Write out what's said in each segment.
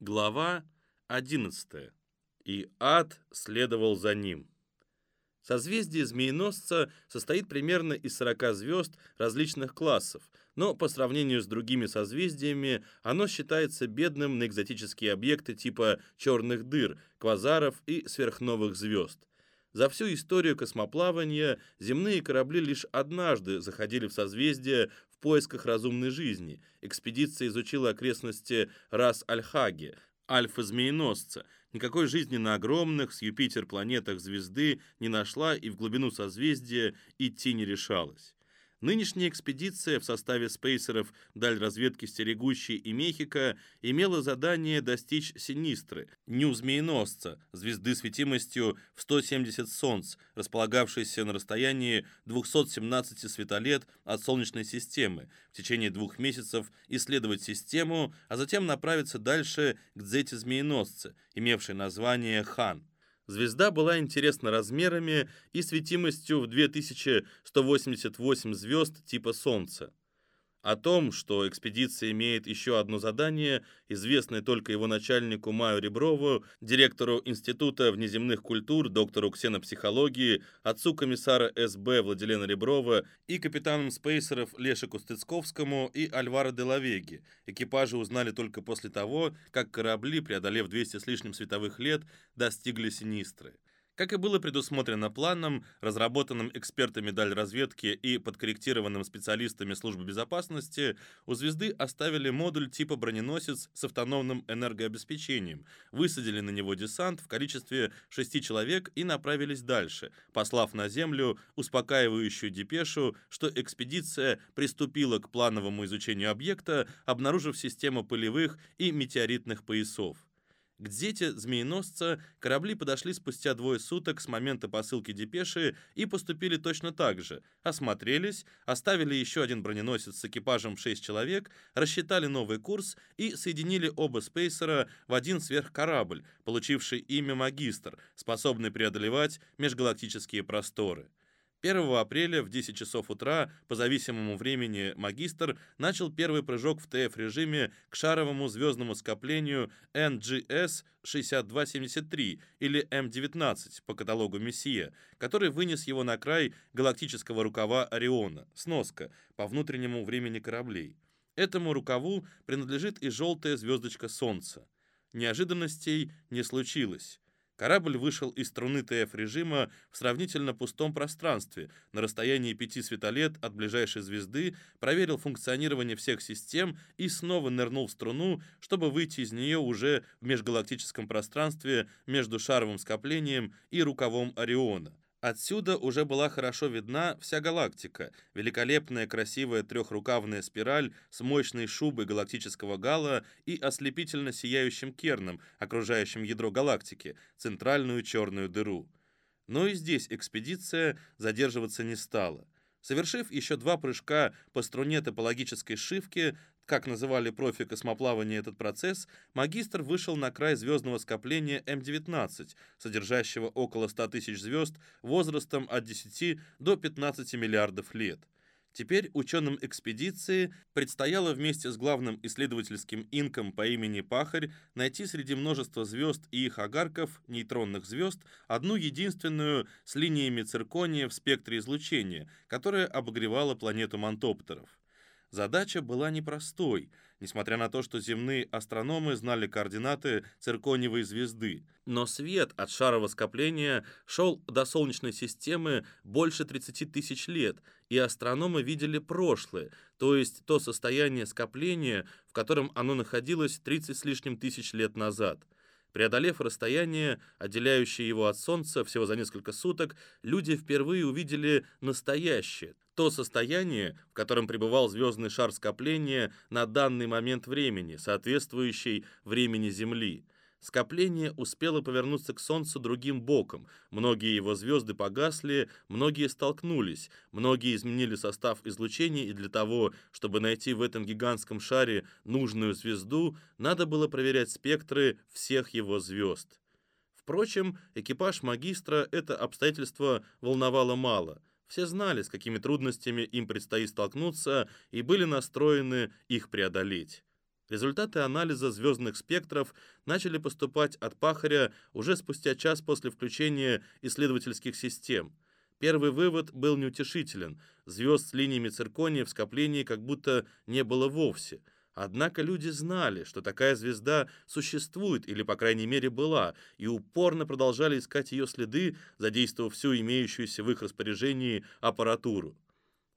Глава 11. И ад следовал за ним. Созвездие Змееносца состоит примерно из 40 звезд различных классов, но по сравнению с другими созвездиями оно считается бедным на экзотические объекты типа черных дыр, квазаров и сверхновых звезд. За всю историю космоплавания земные корабли лишь однажды заходили в созвездие в поисках разумной жизни. Экспедиция изучила окрестности Рас-Аль-Хаги, альфа-змееносца. Никакой жизни на огромных с Юпитер планетах звезды не нашла и в глубину созвездия идти не решалась. Нынешняя экспедиция в составе спейсеров даль разведки «Стерегущий» и «Мехико» имела задание достичь Синистры, Нью-Змееносца, звезды светимостью в 170 Солнц, располагавшейся на расстоянии 217 светолет от Солнечной системы, в течение двух месяцев исследовать систему, а затем направиться дальше к Дзете-Змееносце, имевшей название Хан. Звезда была интересна размерами и светимостью в 2188 звезд типа Солнца. О том, что экспедиция имеет еще одно задание, известное только его начальнику Маю Реброву, директору Института внеземных культур, доктору ксенопсихологии, отцу комиссара СБ Владилена Реброва и капитанам спейсеров Лешику Стыцковскому и Альваро де Лавеги. Экипажи узнали только после того, как корабли, преодолев 200 с лишним световых лет, достигли Синистры. Как и было предусмотрено планом, разработанным экспертами даль разведки и подкорректированным специалистами службы безопасности, у «Звезды» оставили модуль типа броненосец с автономным энергообеспечением, высадили на него десант в количестве шести человек и направились дальше, послав на Землю успокаивающую депешу, что экспедиция приступила к плановому изучению объекта, обнаружив систему полевых и метеоритных поясов. К дзете змееносца корабли подошли спустя двое суток с момента посылки депеши и поступили точно так же. Осмотрелись, оставили еще один броненосец с экипажем в 6 человек, рассчитали новый курс и соединили оба спейсера в один сверхкорабль, получивший имя «Магистр», способный преодолевать межгалактические просторы. 1 апреля в 10 часов утра по зависимому времени «Магистр» начал первый прыжок в ТФ-режиме к шаровому звездному скоплению NGS 6273 или М19 по каталогу Мессия, который вынес его на край галактического рукава Ориона, сноска, по внутреннему времени кораблей. Этому рукаву принадлежит и желтая звездочка Солнца. Неожиданностей не случилось. Корабль вышел из струны ТФ-режима в сравнительно пустом пространстве, на расстоянии пяти светолет от ближайшей звезды, проверил функционирование всех систем и снова нырнул в струну, чтобы выйти из нее уже в межгалактическом пространстве между шаровым скоплением и рукавом Ориона. Отсюда уже была хорошо видна вся галактика, великолепная красивая трехрукавная спираль с мощной шубой галактического гала и ослепительно сияющим керном, окружающим ядро галактики, центральную черную дыру. Но и здесь экспедиция задерживаться не стала. Совершив еще два прыжка по струне топологической шивки, как называли профи космоплавания этот процесс, магистр вышел на край звездного скопления М-19, содержащего около 100 тысяч звезд возрастом от 10 до 15 миллиардов лет. Теперь ученым экспедиции предстояло вместе с главным исследовательским инком по имени Пахарь найти среди множества звезд и их огарков, нейтронных звезд, одну единственную с линиями циркония в спектре излучения, которая обогревала планету Мантоптеров. Задача была непростой, несмотря на то, что земные астрономы знали координаты циркониевой звезды. Но свет от шарового скопления шел до Солнечной системы больше 30 тысяч лет, и астрономы видели прошлое, то есть то состояние скопления, в котором оно находилось 30 с лишним тысяч лет назад. Преодолев расстояние, отделяющее его от Солнца всего за несколько суток, люди впервые увидели настоящее, то состояние, в котором пребывал звездный шар скопления на данный момент времени, соответствующий времени Земли. Скопление успело повернуться к Солнцу другим боком. Многие его звезды погасли, многие столкнулись, многие изменили состав излучения, и для того, чтобы найти в этом гигантском шаре нужную звезду, надо было проверять спектры всех его звезд. Впрочем, экипаж магистра это обстоятельство волновало мало. Все знали, с какими трудностями им предстоит столкнуться, и были настроены их преодолеть. Результаты анализа звездных спектров начали поступать от Пахаря уже спустя час после включения исследовательских систем. Первый вывод был неутешителен. Звезд с линиями циркония в скоплении как будто не было вовсе. Однако люди знали, что такая звезда существует, или, по крайней мере, была, и упорно продолжали искать ее следы, задействовав всю имеющуюся в их распоряжении аппаратуру.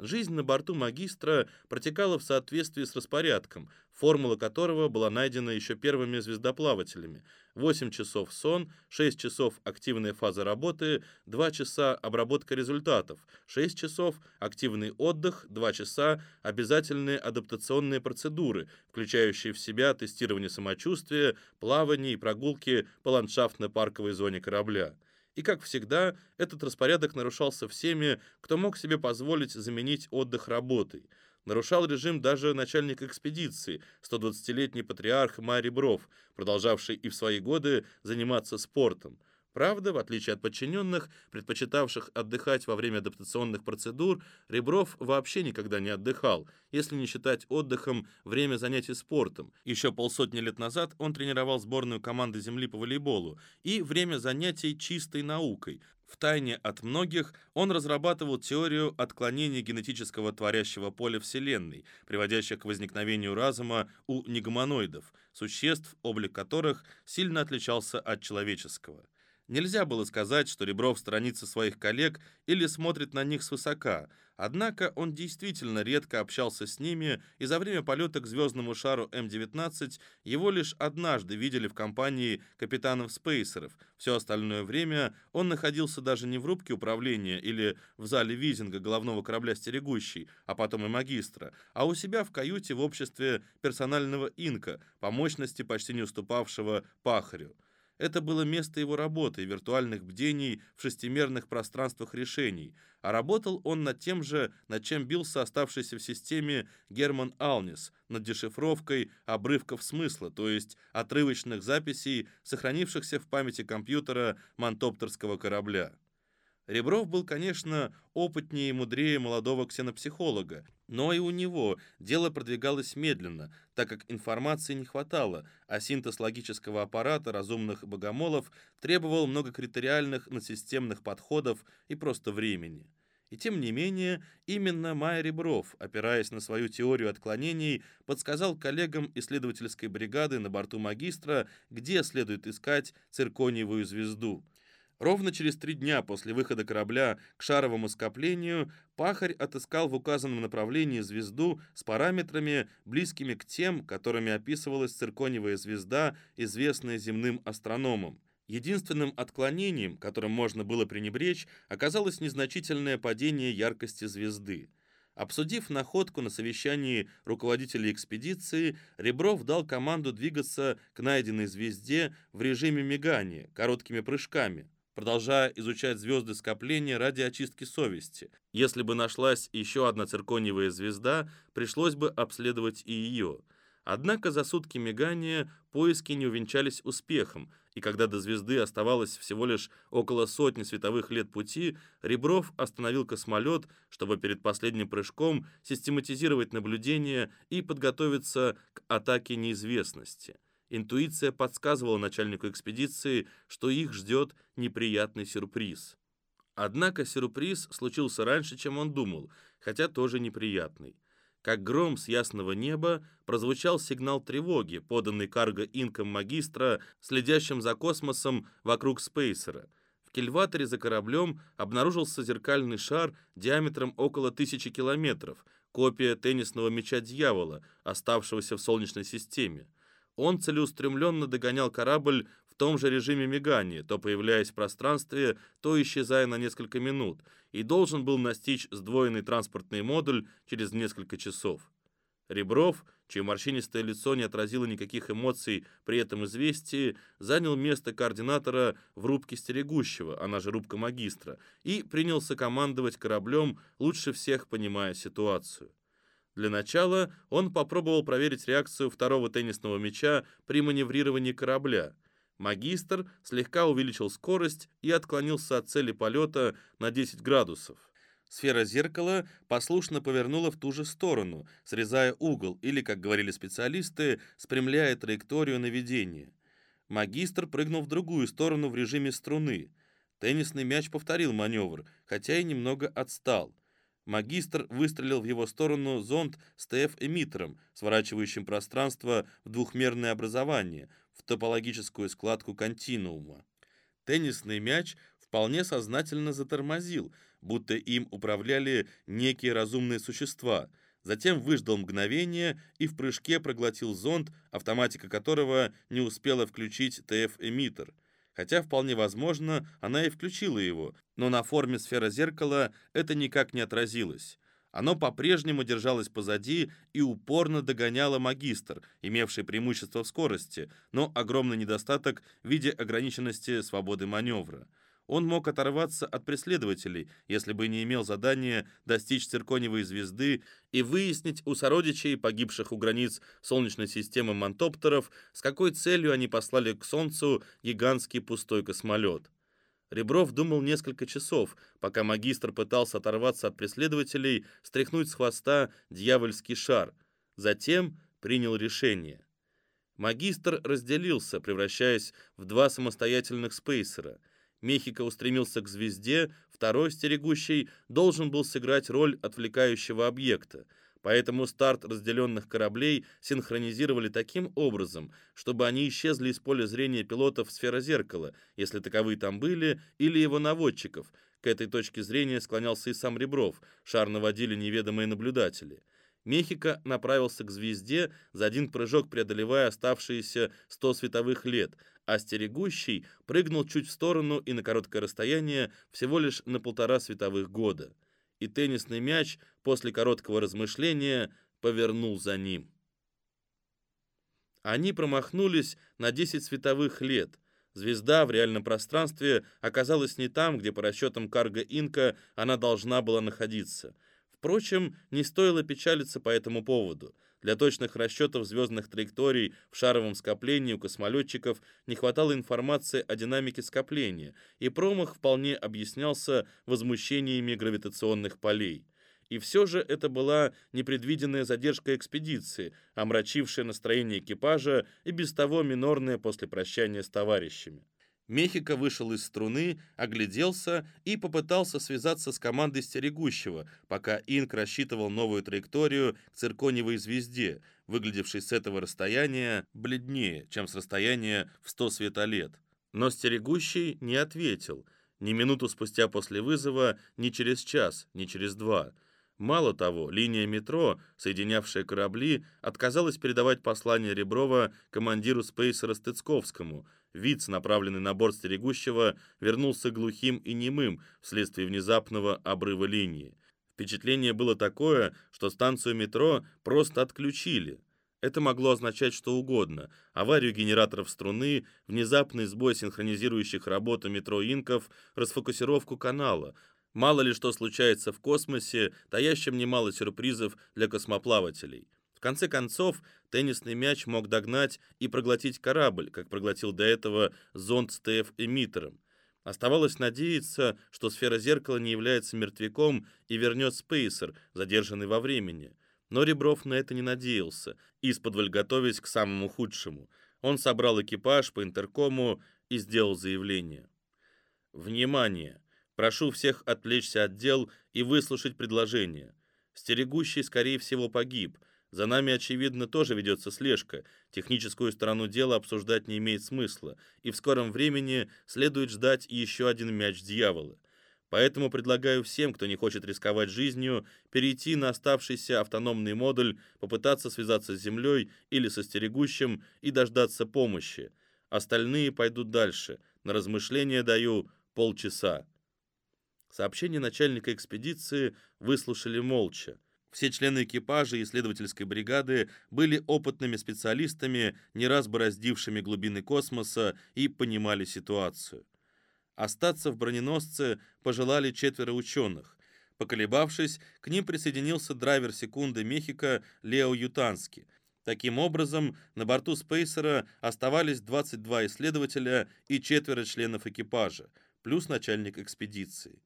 Жизнь на борту магистра протекала в соответствии с распорядком, формула которого была найдена еще первыми звездоплавателями. 8 часов сон, 6 часов активная фаза работы, 2 часа обработка результатов, 6 часов активный отдых, 2 часа обязательные адаптационные процедуры, включающие в себя тестирование самочувствия, плавание и прогулки по ландшафтно-парковой зоне корабля. И, как всегда, этот распорядок нарушался всеми, кто мог себе позволить заменить отдых работой. Нарушал режим даже начальник экспедиции, 120-летний патриарх Марий Бров, продолжавший и в свои годы заниматься спортом. Правда, в отличие от подчиненных, предпочитавших отдыхать во время адаптационных процедур, Ребров вообще никогда не отдыхал, если не считать отдыхом время занятий спортом. Еще полсотни лет назад он тренировал сборную команды Земли по волейболу и время занятий чистой наукой. В тайне от многих он разрабатывал теорию отклонения генетического творящего поля Вселенной, приводящих к возникновению разума у негуманоидов, существ, облик которых сильно отличался от человеческого. Нельзя было сказать, что Ребров сторонится своих коллег или смотрит на них свысока, однако он действительно редко общался с ними, и за время полета к звездному шару М-19 его лишь однажды видели в компании капитанов-спейсеров. Все остальное время он находился даже не в рубке управления или в зале визинга головного корабля «Стерегущий», а потом и магистра, а у себя в каюте в обществе персонального инка, по мощности почти не уступавшего пахарю. Это было место его работы, виртуальных бдений в шестимерных пространствах решений, а работал он над тем же, над чем бился оставшийся в системе Герман Алнис, над дешифровкой обрывков смысла, то есть отрывочных записей, сохранившихся в памяти компьютера мантоптерского корабля. Ребров был, конечно, опытнее и мудрее молодого ксенопсихолога, но и у него дело продвигалось медленно, так как информации не хватало, а синтез логического аппарата разумных богомолов требовал многокритериальных надсистемных подходов и просто времени. И тем не менее, именно Майя Ребров, опираясь на свою теорию отклонений, подсказал коллегам исследовательской бригады на борту магистра, где следует искать циркониевую звезду – Ровно через три дня после выхода корабля к шаровому скоплению Пахарь отыскал в указанном направлении звезду с параметрами, близкими к тем, которыми описывалась циркониевая звезда, известная земным астрономам. Единственным отклонением, которым можно было пренебречь, оказалось незначительное падение яркости звезды. Обсудив находку на совещании руководителей экспедиции, Ребров дал команду двигаться к найденной звезде в режиме мигания, короткими прыжками продолжая изучать звезды скопления ради очистки совести. Если бы нашлась еще одна циркониевая звезда, пришлось бы обследовать и ее. Однако за сутки мигания поиски не увенчались успехом, и когда до звезды оставалось всего лишь около сотни световых лет пути, Ребров остановил космолет, чтобы перед последним прыжком систематизировать наблюдения и подготовиться к атаке неизвестности. Интуиция подсказывала начальнику экспедиции, что их ждет неприятный сюрприз. Однако сюрприз случился раньше, чем он думал, хотя тоже неприятный. Как гром с ясного неба прозвучал сигнал тревоги, поданный карго-инком магистра, следящим за космосом вокруг спейсера. В кильваторе за кораблем обнаружился зеркальный шар диаметром около тысячи километров, копия теннисного мяча дьявола, оставшегося в Солнечной системе. Он целеустремленно догонял корабль в том же режиме мигания, то появляясь в пространстве, то исчезая на несколько минут, и должен был настичь сдвоенный транспортный модуль через несколько часов. Ребров, чье морщинистое лицо не отразило никаких эмоций при этом известии, занял место координатора в рубке стерегущего, она же рубка магистра, и принялся командовать кораблем, лучше всех понимая ситуацию. Для начала он попробовал проверить реакцию второго теннисного мяча при маневрировании корабля. Магистр слегка увеличил скорость и отклонился от цели полета на 10 градусов. Сфера зеркала послушно повернула в ту же сторону, срезая угол или, как говорили специалисты, спрямляя траекторию наведения. Магистр прыгнул в другую сторону в режиме струны. Теннисный мяч повторил маневр, хотя и немного отстал. Магистр выстрелил в его сторону зонд с ТФ-эмиттером, сворачивающим пространство в двухмерное образование, в топологическую складку континуума. Теннисный мяч вполне сознательно затормозил, будто им управляли некие разумные существа, затем выждал мгновение и в прыжке проглотил зонд, автоматика которого не успела включить ТФ-эмиттер. Хотя вполне возможно, она и включила его, но на форме сферы зеркала это никак не отразилось. Оно по-прежнему держалось позади и упорно догоняло магистр, имевший преимущество в скорости, но огромный недостаток в виде ограниченности свободы маневра. Он мог оторваться от преследователей, если бы не имел задания достичь цирконевой звезды и выяснить у сородичей, погибших у границ Солнечной системы мантоптеров, с какой целью они послали к Солнцу гигантский пустой космолет. Ребров думал несколько часов, пока магистр пытался оторваться от преследователей, стряхнуть с хвоста дьявольский шар. Затем принял решение. Магистр разделился, превращаясь в два самостоятельных спейсера. Мехико устремился к звезде, второй, стерегущий, должен был сыграть роль отвлекающего объекта — Поэтому старт разделенных кораблей синхронизировали таким образом, чтобы они исчезли из поля зрения пилотов сфера зеркала, если таковые там были, или его наводчиков. К этой точке зрения склонялся и сам Ребров, шар наводили неведомые наблюдатели. Мехико направился к звезде, за один прыжок преодолевая оставшиеся 100 световых лет, а стерегущий прыгнул чуть в сторону и на короткое расстояние всего лишь на полтора световых года и теннисный мяч после короткого размышления повернул за ним. Они промахнулись на 10 световых лет. Звезда в реальном пространстве оказалась не там, где по расчетам Карга Инка она должна была находиться. Впрочем, не стоило печалиться по этому поводу – для точных расчетов звездных траекторий в шаровом скоплении у космолетчиков не хватало информации о динамике скопления, и промах вполне объяснялся возмущениями гравитационных полей. И все же это была непредвиденная задержка экспедиции, омрачившая настроение экипажа и без того минорное после прощания с товарищами. Мехико вышел из струны, огляделся и попытался связаться с командой стерегущего, пока Инк рассчитывал новую траекторию к цирконевой звезде, выглядевшей с этого расстояния бледнее, чем с расстояния в 100 светолет. Но стерегущий не ответил, ни минуту спустя после вызова, ни через час, ни через два. Мало того, линия метро, соединявшая корабли, отказалась передавать послание Реброва командиру спейсера Стыцковскому – Виц, направленный на борт стерегущего, вернулся глухим и немым вследствие внезапного обрыва линии. Впечатление было такое, что станцию метро просто отключили. Это могло означать что угодно. Аварию генераторов струны, внезапный сбой синхронизирующих работу метро инков, расфокусировку канала. Мало ли что случается в космосе, таящем немало сюрпризов для космоплавателей. В конце концов, теннисный мяч мог догнать и проглотить корабль, как проглотил до этого зонд с ТФ-эмиттером. Оставалось надеяться, что сфера зеркала не является мертвяком и вернет спейсер, задержанный во времени. Но Ребров на это не надеялся, исподволь готовясь к самому худшему. Он собрал экипаж по интеркому и сделал заявление. «Внимание! Прошу всех отвлечься от дел и выслушать предложение. Стерегущий, скорее всего, погиб. За нами, очевидно, тоже ведется слежка. Техническую сторону дела обсуждать не имеет смысла, и в скором времени следует ждать еще один мяч дьявола. Поэтому предлагаю всем, кто не хочет рисковать жизнью, перейти на оставшийся автономный модуль, попытаться связаться с Землей или со стерегущим и дождаться помощи. Остальные пойдут дальше. На размышления даю полчаса. Сообщение начальника экспедиции выслушали молча. Все члены экипажа исследовательской бригады были опытными специалистами, не раз бороздившими глубины космоса и понимали ситуацию. Остаться в броненосце пожелали четверо ученых. Поколебавшись, к ним присоединился драйвер секунды Мехико Лео Ютански. Таким образом, на борту Спейсера оставались 22 исследователя и четверо членов экипажа, плюс начальник экспедиции.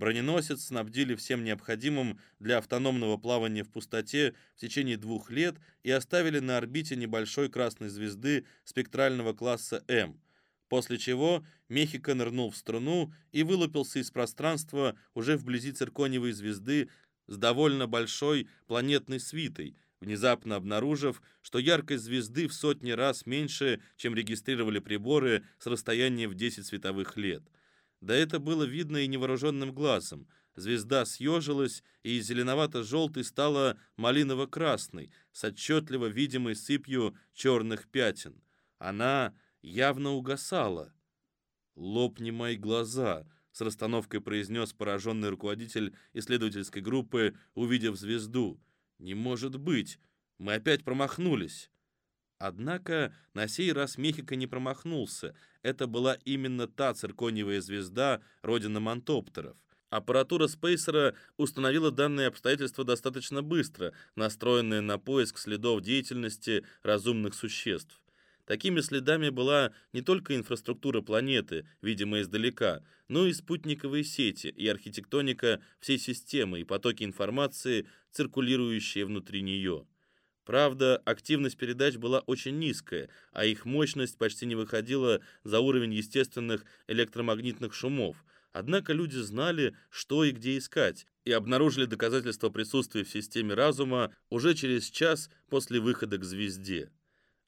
Броненосец снабдили всем необходимым для автономного плавания в пустоте в течение двух лет и оставили на орбите небольшой красной звезды спектрального класса М, после чего Мехико нырнул в струну и вылупился из пространства уже вблизи циркониевой звезды с довольно большой планетной свитой, внезапно обнаружив, что яркость звезды в сотни раз меньше, чем регистрировали приборы с расстояния в 10 световых лет – да это было видно и невооруженным глазом. Звезда съежилась, и зеленовато-желтой стала малиново-красной, с отчетливо видимой сыпью черных пятен. Она явно угасала. «Лопни мои глаза», — с расстановкой произнес пораженный руководитель исследовательской группы, увидев звезду. «Не может быть! Мы опять промахнулись!» Однако на сей раз Мехико не промахнулся. Это была именно та циркониевая звезда, родина мантоптеров. Аппаратура Спейсера установила данные обстоятельства достаточно быстро, настроенная на поиск следов деятельности разумных существ. Такими следами была не только инфраструктура планеты, видимая издалека, но и спутниковые сети и архитектоника всей системы и потоки информации, циркулирующие внутри нее. Правда, активность передач была очень низкая, а их мощность почти не выходила за уровень естественных электромагнитных шумов. Однако люди знали, что и где искать, и обнаружили доказательства присутствия в системе разума уже через час после выхода к звезде.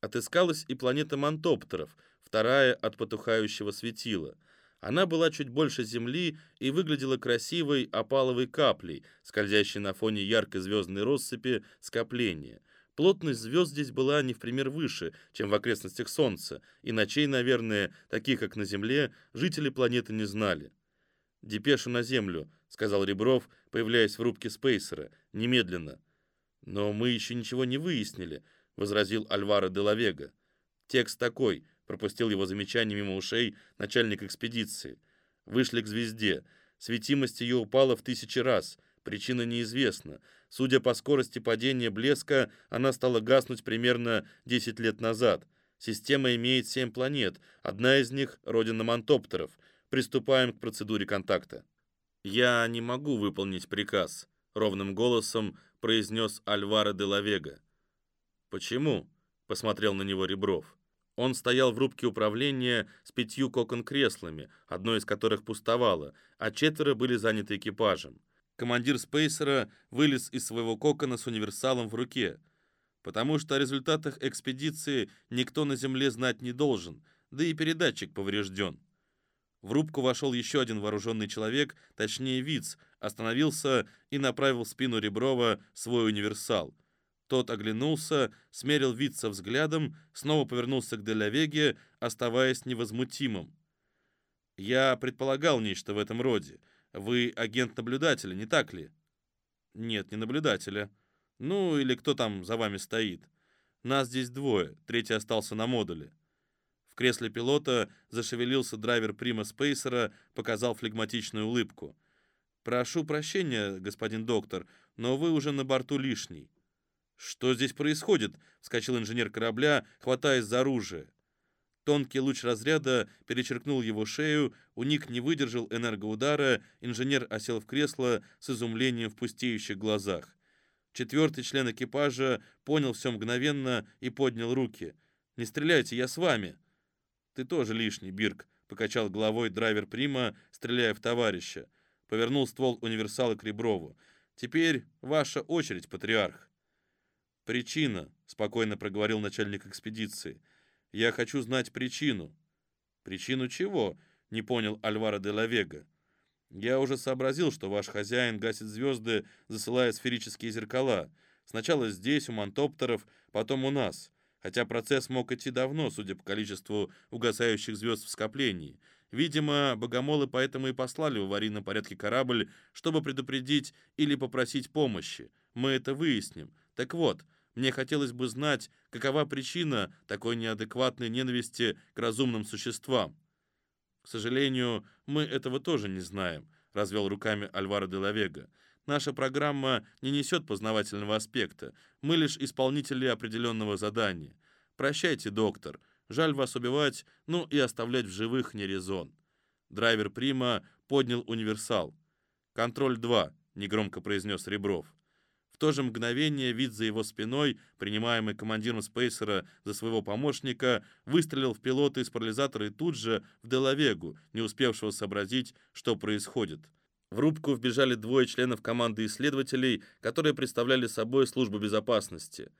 Отыскалась и планета Мантоптеров, вторая от потухающего светила. Она была чуть больше Земли и выглядела красивой опаловой каплей, скользящей на фоне яркой звездной россыпи скопления – Плотность звезд здесь была не в пример выше, чем в окрестностях Солнца, и ночей, наверное, таких, как на Земле, жители планеты не знали. «Депешу на Землю», — сказал Ребров, появляясь в рубке Спейсера, — «немедленно». «Но мы еще ничего не выяснили», — возразил Альваро де Лавега. «Текст такой», — пропустил его замечание мимо ушей начальник экспедиции. «Вышли к звезде. Светимость ее упала в тысячи раз. Причина неизвестна. Судя по скорости падения блеска, она стала гаснуть примерно 10 лет назад. Система имеет 7 планет, одна из них — родина мантоптеров. Приступаем к процедуре контакта. «Я не могу выполнить приказ», — ровным голосом произнес Альваро де Лавега. «Почему?» — посмотрел на него Ребров. Он стоял в рубке управления с пятью кокон-креслами, одно из которых пустовало, а четверо были заняты экипажем командир Спейсера вылез из своего кокона с универсалом в руке, потому что о результатах экспедиции никто на Земле знать не должен, да и передатчик поврежден. В рубку вошел еще один вооруженный человек, точнее Виц, остановился и направил в спину Реброва свой универсал. Тот оглянулся, смерил Вица взглядом, снова повернулся к Делявеге, оставаясь невозмутимым. «Я предполагал нечто в этом роде. Вы агент наблюдателя, не так ли? Нет, не наблюдателя. Ну, или кто там за вами стоит. Нас здесь двое, третий остался на модуле. В кресле пилота зашевелился драйвер Прима Спейсера, показал флегматичную улыбку. «Прошу прощения, господин доктор, но вы уже на борту лишний». «Что здесь происходит?» — вскочил инженер корабля, хватаясь за оружие. Тонкий луч разряда перечеркнул его шею, у Ник не выдержал энергоудара, инженер осел в кресло с изумлением в пустеющих глазах. Четвертый член экипажа понял все мгновенно и поднял руки. «Не стреляйте, я с вами!» «Ты тоже лишний, Бирк», — покачал головой драйвер Прима, стреляя в товарища. Повернул ствол универсала к Реброву. «Теперь ваша очередь, патриарх». «Причина», — спокойно проговорил начальник экспедиции, — я хочу знать причину». «Причину чего?» — не понял Альваро де ла Вега. «Я уже сообразил, что ваш хозяин гасит звезды, засылая сферические зеркала. Сначала здесь, у мантоптеров, потом у нас. Хотя процесс мог идти давно, судя по количеству угасающих звезд в скоплении. Видимо, богомолы поэтому и послали в аварийном порядке корабль, чтобы предупредить или попросить помощи. Мы это выясним. Так вот, мне хотелось бы знать, какова причина такой неадекватной ненависти к разумным существам. К сожалению, мы этого тоже не знаем, развел руками Альваро де Лавега. Наша программа не несет познавательного аспекта. Мы лишь исполнители определенного задания. Прощайте, доктор. Жаль вас убивать, ну и оставлять в живых не резон. Драйвер Прима поднял универсал. «Контроль 2», — негромко произнес Ребров. То же мгновение вид за его спиной, принимаемый командиром Спейсера за своего помощника, выстрелил в пилота из парализатора и тут же в Делавегу, не успевшего сообразить, что происходит. В рубку вбежали двое членов команды исследователей, которые представляли собой службу безопасности.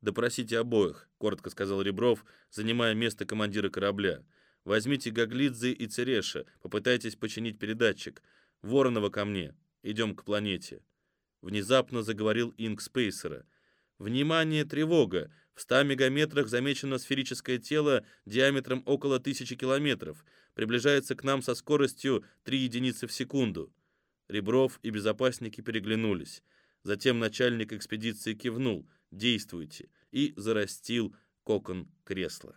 «Допросите обоих», — коротко сказал Ребров, занимая место командира корабля. «Возьмите Гаглидзе и Цереша, попытайтесь починить передатчик. Воронова ко мне. Идем к планете». Внезапно заговорил Инг Спейсера. «Внимание, тревога! В 100 мегаметрах замечено сферическое тело диаметром около тысячи километров. Приближается к нам со скоростью 3 единицы в секунду». Ребров и безопасники переглянулись. Затем начальник экспедиции кивнул «Действуйте» и зарастил кокон кресла.